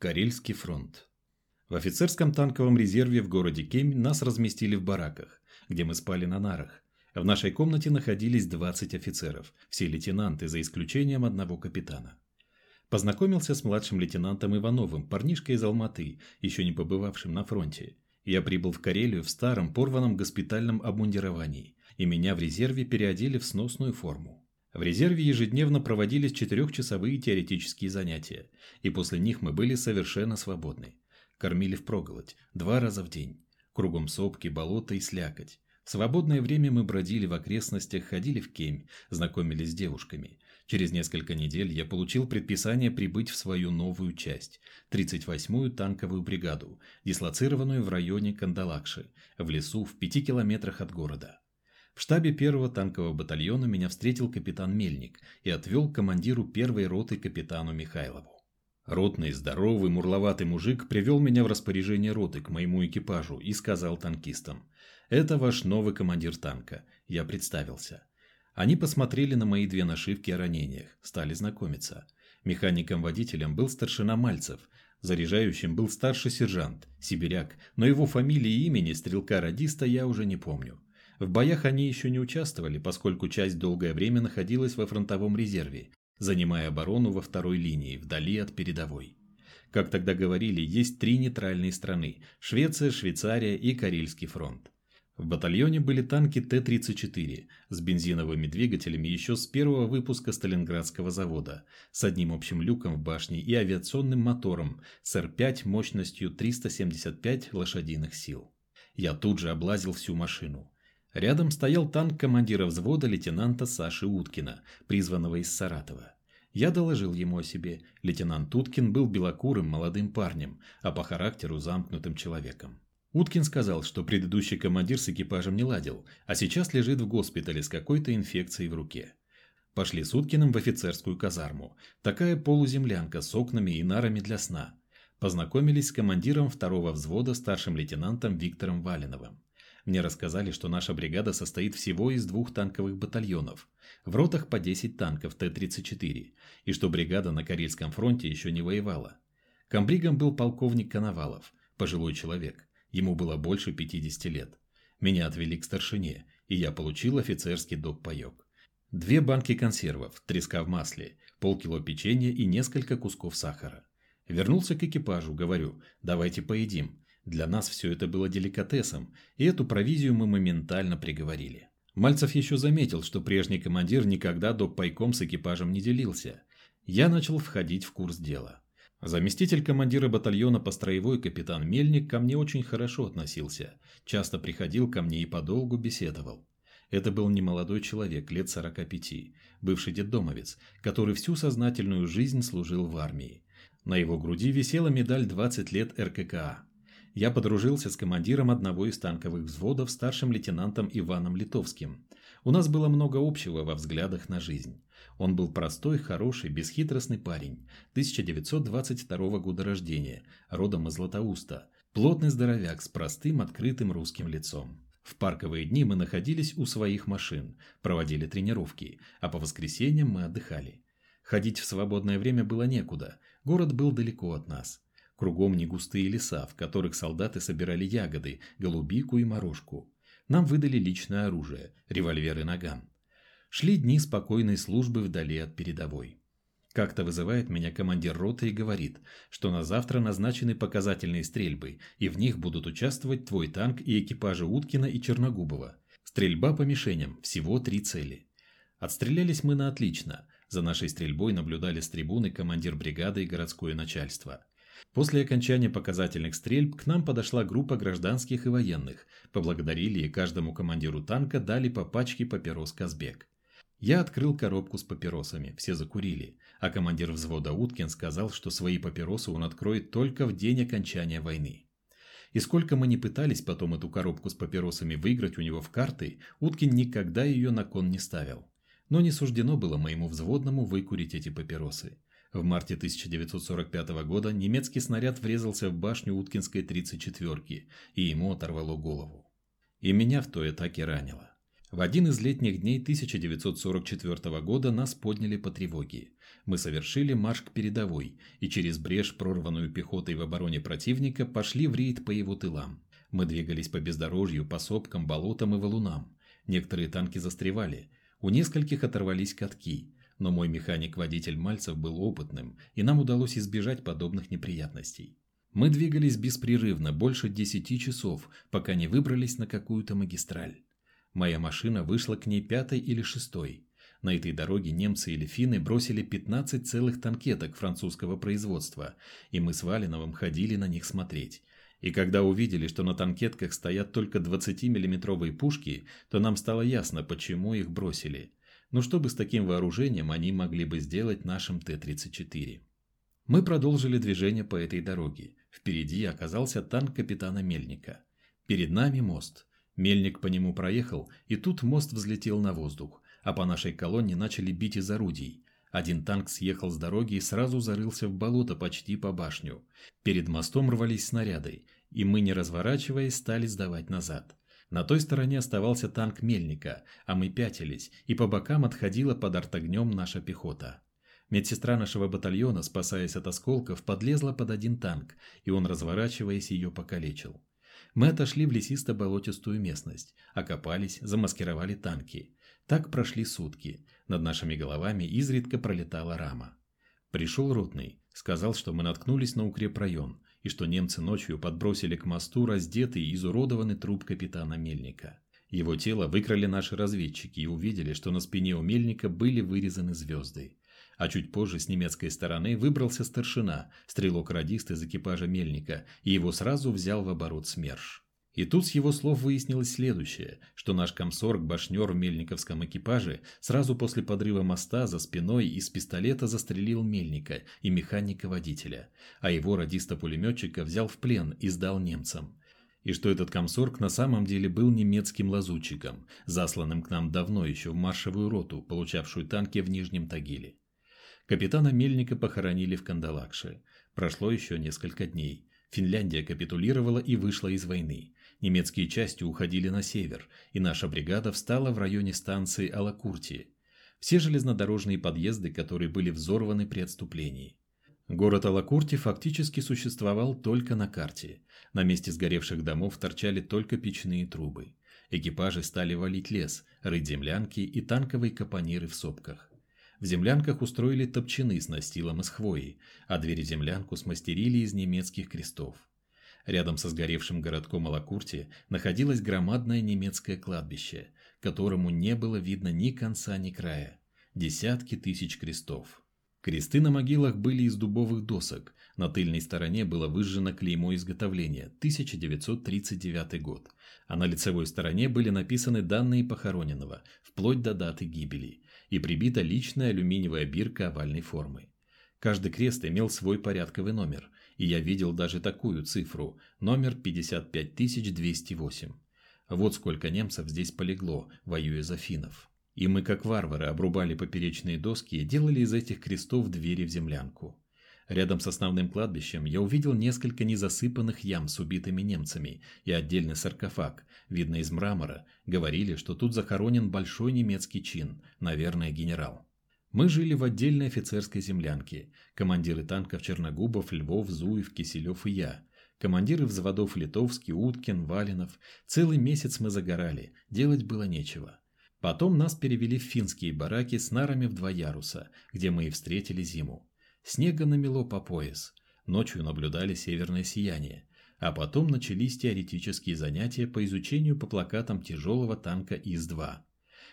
Карельский фронт. В офицерском танковом резерве в городе Кемь нас разместили в бараках, где мы спали на нарах. В нашей комнате находились 20 офицеров, все лейтенанты, за исключением одного капитана. Познакомился с младшим лейтенантом Ивановым, парнишкой из Алматы, еще не побывавшим на фронте. Я прибыл в Карелию в старом порванном госпитальном обмундировании, и меня в резерве переодели в сносную форму. В резерве ежедневно проводились четырехчасовые теоретические занятия, и после них мы были совершенно свободны. Кормили впроголодь, два раза в день. Кругом сопки, болота и слякоть. В свободное время мы бродили в окрестностях, ходили в кемь, знакомились с девушками. Через несколько недель я получил предписание прибыть в свою новую часть, 38-ю танковую бригаду, дислоцированную в районе Кандалакши, в лесу в пяти километрах от города. В штабе первого танкового батальона меня встретил капитан Мельник и отвел к командиру первой роты капитану Михайлову. Ротный, здоровый, мурловатый мужик привел меня в распоряжение роты к моему экипажу и сказал танкистам «Это ваш новый командир танка». Я представился. Они посмотрели на мои две нашивки о ранениях, стали знакомиться. Механиком-водителем был старшина Мальцев, заряжающим был старший сержант, сибиряк, но его фамилии и имени стрелка-радиста я уже не помню. В боях они еще не участвовали, поскольку часть долгое время находилась во фронтовом резерве, занимая оборону во второй линии, вдали от передовой. Как тогда говорили, есть три нейтральные страны – Швеция, Швейцария и Карельский фронт. В батальоне были танки Т-34 с бензиновыми двигателями еще с первого выпуска Сталинградского завода, с одним общим люком в башне и авиационным мотором с Р-5 мощностью 375 лошадиных сил. Я тут же облазил всю машину. Рядом стоял танк командира взвода лейтенанта Саши Уткина, призванного из Саратова. Я доложил ему о себе. Лейтенант Уткин был белокурым молодым парнем, а по характеру замкнутым человеком. Уткин сказал, что предыдущий командир с экипажем не ладил, а сейчас лежит в госпитале с какой-то инфекцией в руке. Пошли с Уткиным в офицерскую казарму. Такая полуземлянка с окнами и нарами для сна. Познакомились с командиром второго взвода старшим лейтенантом Виктором Валиновым. Мне рассказали, что наша бригада состоит всего из двух танковых батальонов, в ротах по 10 танков Т-34, и что бригада на Карельском фронте еще не воевала. Комбригом был полковник Коновалов, пожилой человек, ему было больше 50 лет. Меня отвели к старшине, и я получил офицерский доп-паёк. Две банки консервов, треска в масле, полкило печенья и несколько кусков сахара. Вернулся к экипажу, говорю, давайте поедим. Для нас все это было деликатесом, и эту провизию мы моментально приговорили. Мальцев еще заметил, что прежний командир никогда доп. пайком с экипажем не делился. Я начал входить в курс дела. Заместитель командира батальона по строевой капитан Мельник ко мне очень хорошо относился, часто приходил ко мне и подолгу беседовал. Это был немолодой человек, лет 45, бывший детдомовец, который всю сознательную жизнь служил в армии. На его груди висела медаль 20 лет РККА я подружился с командиром одного из танковых взводов, старшим лейтенантом Иваном Литовским. У нас было много общего во взглядах на жизнь. Он был простой, хороший, бесхитростный парень, 1922 года рождения, родом из Златоуста, плотный здоровяк с простым, открытым русским лицом. В парковые дни мы находились у своих машин, проводили тренировки, а по воскресеньям мы отдыхали. Ходить в свободное время было некуда, город был далеко от нас. Кругом негустые леса, в которых солдаты собирали ягоды, голубику и морожку. Нам выдали личное оружие, револьвер и наган. Шли дни спокойной службы вдали от передовой. Как-то вызывает меня командир роты и говорит, что на завтра назначены показательные стрельбы, и в них будут участвовать твой танк и экипажи Уткина и Черногубова. Стрельба по мишеням, всего три цели. Отстрелялись мы на отлично. За нашей стрельбой наблюдали с трибуны командир бригады и городское начальство. После окончания показательных стрельб к нам подошла группа гражданских и военных, поблагодарили и каждому командиру танка дали по пачке папирос «Казбек». Я открыл коробку с папиросами, все закурили, а командир взвода Уткин сказал, что свои папиросы он откроет только в день окончания войны. И сколько мы не пытались потом эту коробку с папиросами выиграть у него в карты, Уткин никогда ее на кон не ставил. Но не суждено было моему взводному выкурить эти папиросы. В марте 1945 года немецкий снаряд врезался в башню Уткинской 34-ки, и ему оторвало голову. И меня в той атаке ранило. В один из летних дней 1944 года нас подняли по тревоге. Мы совершили марш к передовой и через брешь, прорванную пехотой в обороне противника, пошли в рейд по его тылам. Мы двигались по бездорожью, по сопкам, болотам и валунам. Некоторые танки застревали, у нескольких оторвались катки, но мой механик-водитель Мальцев был опытным, и нам удалось избежать подобных неприятностей. Мы двигались беспрерывно, больше десяти часов, пока не выбрались на какую-то магистраль. Моя машина вышла к ней пятой или шестой. На этой дороге немцы или финны бросили 15 целых танкеток французского производства, и мы с Валиновым ходили на них смотреть. И когда увидели, что на танкетках стоят только 20-миллиметровые пушки, то нам стало ясно, почему их бросили. Ну что бы с таким вооружением они могли бы сделать нашим Т-34? Мы продолжили движение по этой дороге. Впереди оказался танк капитана Мельника. Перед нами мост. Мельник по нему проехал, и тут мост взлетел на воздух, а по нашей колонне начали бить из орудий. Один танк съехал с дороги и сразу зарылся в болото почти по башню. Перед мостом рвались снаряды, и мы, не разворачиваясь, стали сдавать назад. На той стороне оставался танк Мельника, а мы пятились, и по бокам отходила под артогнем наша пехота. Медсестра нашего батальона, спасаясь от осколков, подлезла под один танк, и он, разворачиваясь, ее покалечил. Мы отошли в лесисто-болотистую местность, окопались, замаскировали танки. Так прошли сутки. Над нашими головами изредка пролетала рама. Пришел ротный, сказал, что мы наткнулись на укрепрайон, и что немцы ночью подбросили к мосту раздетый и изуродованный труп капитана Мельника. Его тело выкрали наши разведчики и увидели, что на спине у Мельника были вырезаны звезды. А чуть позже с немецкой стороны выбрался старшина, стрелок-радист из экипажа Мельника, и его сразу взял в оборот СМЕРШ. И тут с его слов выяснилось следующее, что наш комсорг-башнер в мельниковском экипаже сразу после подрыва моста за спиной из пистолета застрелил мельника и механика-водителя, а его радиста-пулеметчика взял в плен и сдал немцам. И что этот комсорг на самом деле был немецким лазутчиком, засланным к нам давно еще в маршевую роту, получавшую танки в Нижнем Тагиле. Капитана Мельника похоронили в Кандалакше. Прошло еще несколько дней. Финляндия капитулировала и вышла из войны. Немецкие части уходили на север, и наша бригада встала в районе станции Алакурти. Все железнодорожные подъезды, которые были взорваны при отступлении. Город Алакурти фактически существовал только на карте. На месте сгоревших домов торчали только печные трубы. Экипажи стали валить лес, рыть землянки и танковые капониры в сопках. В землянках устроили топчаны с настилом из хвои, а двери землянку смастерили из немецких крестов. Рядом со сгоревшим городком Алакурти находилось громадное немецкое кладбище, которому не было видно ни конца, ни края. Десятки тысяч крестов. Кресты на могилах были из дубовых досок. На тыльной стороне было выжжено клеймо изготовления 1939 год, а на лицевой стороне были написаны данные похороненного, вплоть до даты гибели, и прибита личная алюминиевая бирка овальной формы. Каждый крест имел свой порядковый номер, и я видел даже такую цифру – номер 55208. Вот сколько немцев здесь полегло, воюя за финнов. И мы, как варвары, обрубали поперечные доски и делали из этих крестов двери в землянку. Рядом с основным кладбищем я увидел несколько незасыпанных ям с убитыми немцами и отдельный саркофаг, видно из мрамора. Говорили, что тут захоронен большой немецкий чин, наверное, генерал. Мы жили в отдельной офицерской землянке. Командиры танков Черногубов, Львов, Зуев, Киселев и я. Командиры взводов Литовский, Уткин, Валинов. Целый месяц мы загорали, делать было нечего. Потом нас перевели в финские бараки с нарами в два яруса, где мы и встретили зиму. Снега намело по пояс. Ночью наблюдали северное сияние. А потом начались теоретические занятия по изучению по плакатам тяжелого танка ИС-2.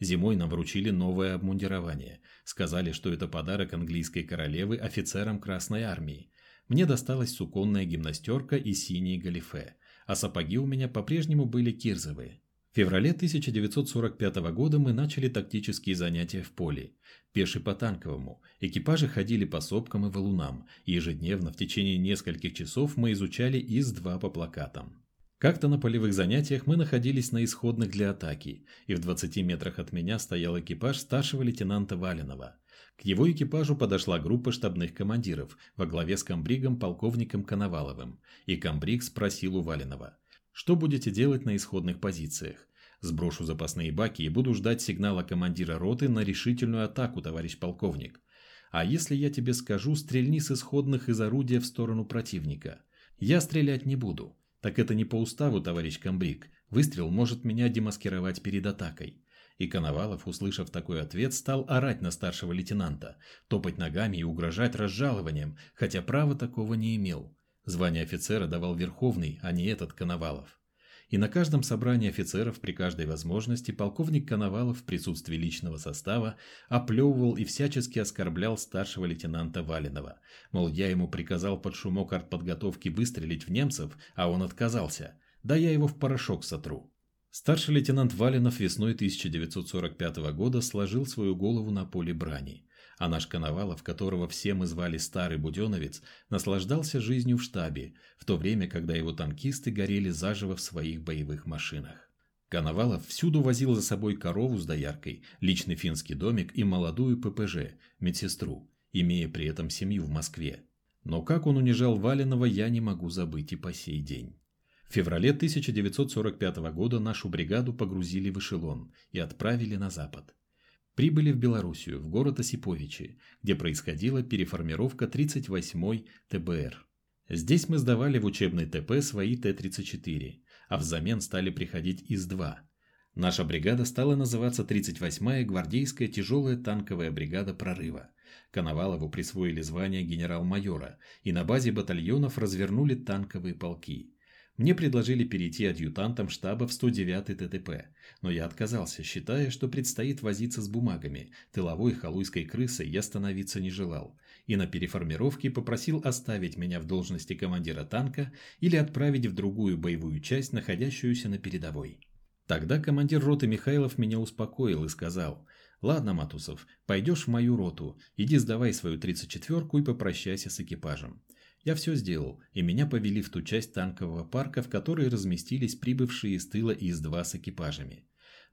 Зимой нам вручили новое обмундирование. Сказали, что это подарок английской королевы офицерам Красной Армии. Мне досталась суконная гимнастерка и синие галифе, а сапоги у меня по-прежнему были кирзовые. В феврале 1945 года мы начали тактические занятия в поле. Пеши по танковому. Экипажи ходили по сопкам и валунам. Ежедневно в течение нескольких часов мы изучали ИС-2 по плакатам. Как-то на полевых занятиях мы находились на исходных для атаки, и в 20 метрах от меня стоял экипаж старшего лейтенанта Валенова. К его экипажу подошла группа штабных командиров во главе с комбригом полковником Коноваловым, и комбриг спросил у Валенова, «Что будете делать на исходных позициях?» Сброшу запасные баки и буду ждать сигнала командира роты на решительную атаку, товарищ полковник. А если я тебе скажу, стрельни с исходных из орудия в сторону противника? Я стрелять не буду. Так это не по уставу, товарищ комбриг. Выстрел может меня демаскировать перед атакой. И Коновалов, услышав такой ответ, стал орать на старшего лейтенанта, топать ногами и угрожать разжалованием, хотя права такого не имел. Звание офицера давал Верховный, а не этот Коновалов. И на каждом собрании офицеров при каждой возможности полковник Коновалов в присутствии личного состава оплевывал и всячески оскорблял старшего лейтенанта Валенова. Мол, я ему приказал под шумок артподготовки выстрелить в немцев, а он отказался. Да я его в порошок сотру. Старший лейтенант Валенов весной 1945 года сложил свою голову на поле брани, а наш Коновалов, которого все мы звали Старый Буденовец, наслаждался жизнью в штабе, в то время, когда его танкисты горели заживо в своих боевых машинах. Коновалов всюду возил за собой корову с дояркой, личный финский домик и молодую ППЖ, медсестру, имея при этом семью в Москве. Но как он унижал Валенова, я не могу забыть и по сей день. В феврале 1945 года нашу бригаду погрузили в эшелон и отправили на запад. Прибыли в Белоруссию, в город Осиповичи, где происходила переформировка 38-й ТБР. Здесь мы сдавали в учебный ТП свои Т-34, а взамен стали приходить ИС-2. Наша бригада стала называться 38-я гвардейская тяжелая танковая бригада прорыва. Коновалову присвоили звание генерал-майора, и на базе батальонов развернули танковые полки – мне предложили перейти адъютантом штаба в 109-й ТТП, но я отказался, считая, что предстоит возиться с бумагами. Тыловой халуйской крысой я становиться не желал. И на переформировке попросил оставить меня в должности командира танка или отправить в другую боевую часть, находящуюся на передовой. Тогда командир роты Михайлов меня успокоил и сказал, «Ладно, Матусов, пойдешь в мою роту, иди сдавай свою 34-ку и попрощайся с экипажем». Я все сделал, и меня повели в ту часть танкового парка, в которой разместились прибывшие из тыла ИС-2 с экипажами.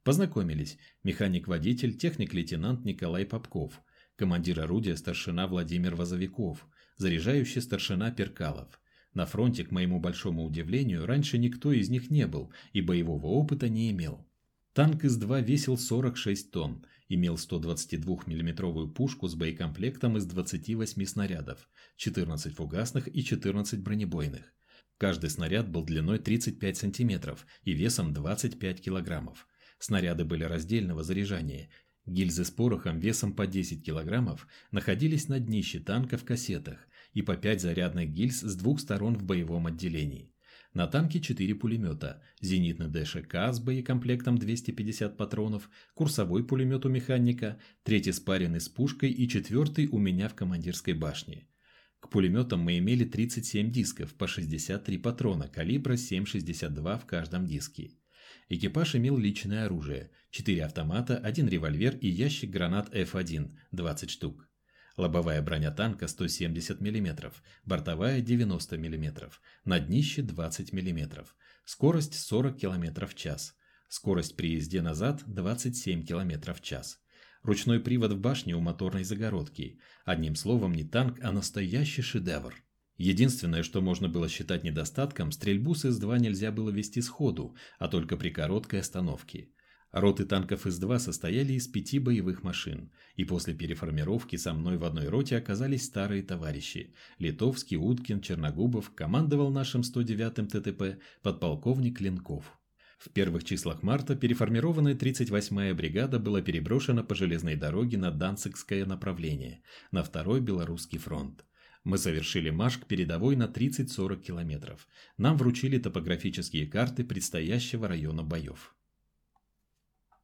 Познакомились механик-водитель, техник-лейтенант Николай Попков, командир орудия старшина Владимир Возовиков, заряжающий старшина Перкалов. На фронте, к моему большому удивлению, раньше никто из них не был и боевого опыта не имел. Танк ИС-2 весил 46 тонн, имел 122 миллиметровую пушку с боекомплектом из 28 снарядов, 14 фугасных и 14 бронебойных. Каждый снаряд был длиной 35 сантиметров и весом 25 килограммов. Снаряды были раздельного заряжания. Гильзы с порохом весом по 10 килограммов находились на днище танка в кассетах и по 5 зарядных гильз с двух сторон в боевом отделении. На танке 4 пулемета, зенитный ДШК с боекомплектом 250 патронов, курсовой пулемет у механика, третий спаренный с пушкой и четвертый у меня в командирской башне. К пулеметам мы имели 37 дисков по 63 патрона калибра 7,62 в каждом диске. Экипаж имел личное оружие – 4 автомата, 1 револьвер и ящик гранат F1 – 20 штук. Лобовая броня танка 170 мм, бортовая 90 мм, на днище 20 мм, скорость 40 км в час, скорость при езде назад 27 км в час. Ручной привод в башне у моторной загородки. Одним словом, не танк, а настоящий шедевр. Единственное, что можно было считать недостатком, стрельбу с С-2 нельзя было вести сходу, а только при короткой остановке. Роты танков С-2 состояли из пяти боевых машин, и после переформировки со мной в одной роте оказались старые товарищи. Литовский, Уткин, Черногубов командовал нашим 109-м ТТП подполковник Ленков. В первых числах марта переформированная 38-я бригада была переброшена по железной дороге на Данцигское направление, на второй Белорусский фронт. Мы совершили марш к передовой на 30-40 километров. Нам вручили топографические карты предстоящего района боев.